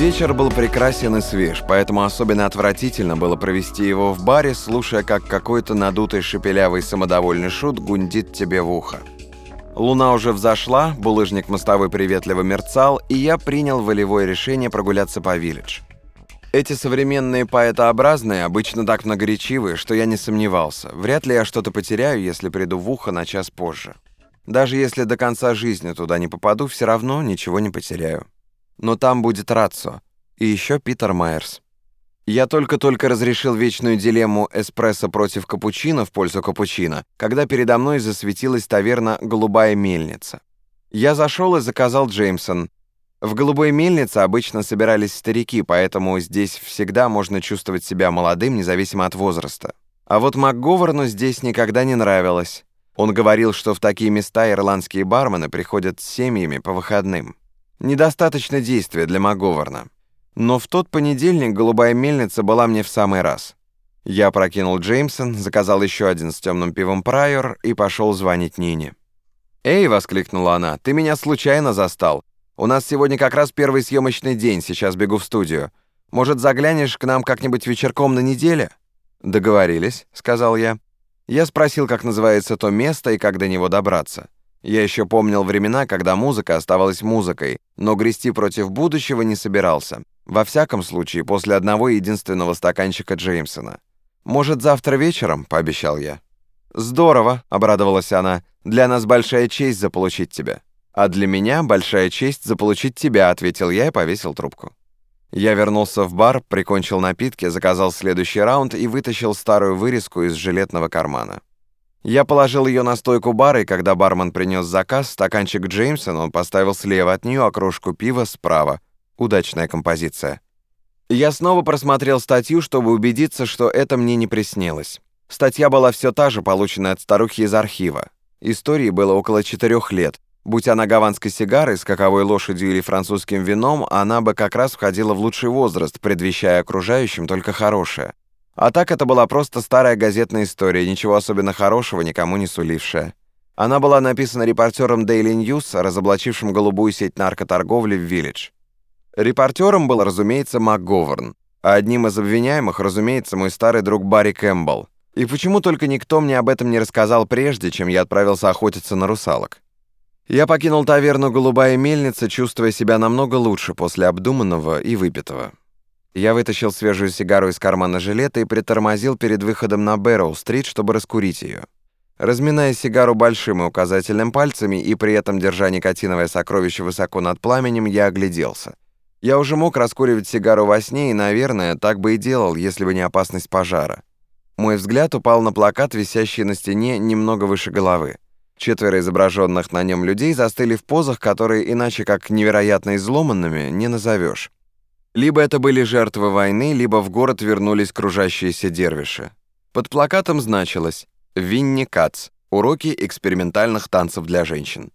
Вечер был прекрасен и свеж, поэтому особенно отвратительно было провести его в баре, слушая, как какой-то надутый шепелявый самодовольный шут гундит тебе в ухо. Луна уже взошла, булыжник мостовой приветливо мерцал, и я принял волевое решение прогуляться по Виллидж. Эти современные поэтообразные обычно так многоречивые, что я не сомневался. Вряд ли я что-то потеряю, если приду в ухо на час позже. Даже если до конца жизни туда не попаду, все равно ничего не потеряю. Но там будет Рацо и еще Питер Майерс. Я только-только разрешил вечную дилемму эспрессо против капучино в пользу капучино, когда передо мной засветилась таверна «Голубая мельница». Я зашел и заказал Джеймсон, в «Голубой мельнице» обычно собирались старики, поэтому здесь всегда можно чувствовать себя молодым, независимо от возраста. А вот МакГоварну здесь никогда не нравилось. Он говорил, что в такие места ирландские бармены приходят с семьями по выходным. Недостаточно действия для МакГоварна. Но в тот понедельник «Голубая мельница» была мне в самый раз. Я прокинул Джеймсон, заказал еще один с темным пивом Прайор и пошел звонить Нине. «Эй!» — воскликнула она. «Ты меня случайно застал. У нас сегодня как раз первый съемочный день, сейчас бегу в студию. Может, заглянешь к нам как-нибудь вечерком на неделе?» «Договорились», — сказал я. Я спросил, как называется то место и как до него добраться. Я еще помнил времена, когда музыка оставалась музыкой, но грести против будущего не собирался. Во всяком случае, после одного единственного стаканчика Джеймсона. «Может, завтра вечером?» — пообещал я. «Здорово», — обрадовалась она. «Для нас большая честь заполучить тебя». «А для меня большая честь заполучить тебя», — ответил я и повесил трубку. Я вернулся в бар, прикончил напитки, заказал следующий раунд и вытащил старую вырезку из жилетного кармана. Я положил ее на стойку бара, и когда бармен принес заказ, стаканчик Джеймсон он поставил слева от нее, а кружку пива справа. Удачная композиция. Я снова просмотрел статью, чтобы убедиться, что это мне не приснилось. Статья была все та же, полученная от старухи из архива. Истории было около четырех лет, Будь она гаванской сигарой, скаковой лошадью или французским вином, она бы как раз входила в лучший возраст, предвещая окружающим только хорошее. А так это была просто старая газетная история, ничего особенно хорошего никому не сулившая. Она была написана репортером Daily News, разоблачившим голубую сеть наркоторговли в Виллидж. Репортером был, разумеется, МакГоверн, а одним из обвиняемых, разумеется, мой старый друг Барри Кэмпбелл. И почему только никто мне об этом не рассказал прежде, чем я отправился охотиться на русалок? Я покинул таверну «Голубая мельница», чувствуя себя намного лучше после обдуманного и выпитого. Я вытащил свежую сигару из кармана жилета и притормозил перед выходом на Бэрроу-стрит, чтобы раскурить ее. Разминая сигару большим и указательным пальцами и при этом держа никотиновое сокровище высоко над пламенем, я огляделся. Я уже мог раскуривать сигару во сне и, наверное, так бы и делал, если бы не опасность пожара. Мой взгляд упал на плакат, висящий на стене немного выше головы. Четверо изображенных на нем людей застыли в позах, которые иначе как невероятно изломанными не назовешь. Либо это были жертвы войны, либо в город вернулись кружащиеся дервиши. Под плакатом значилось «Винни Кац. Уроки экспериментальных танцев для женщин».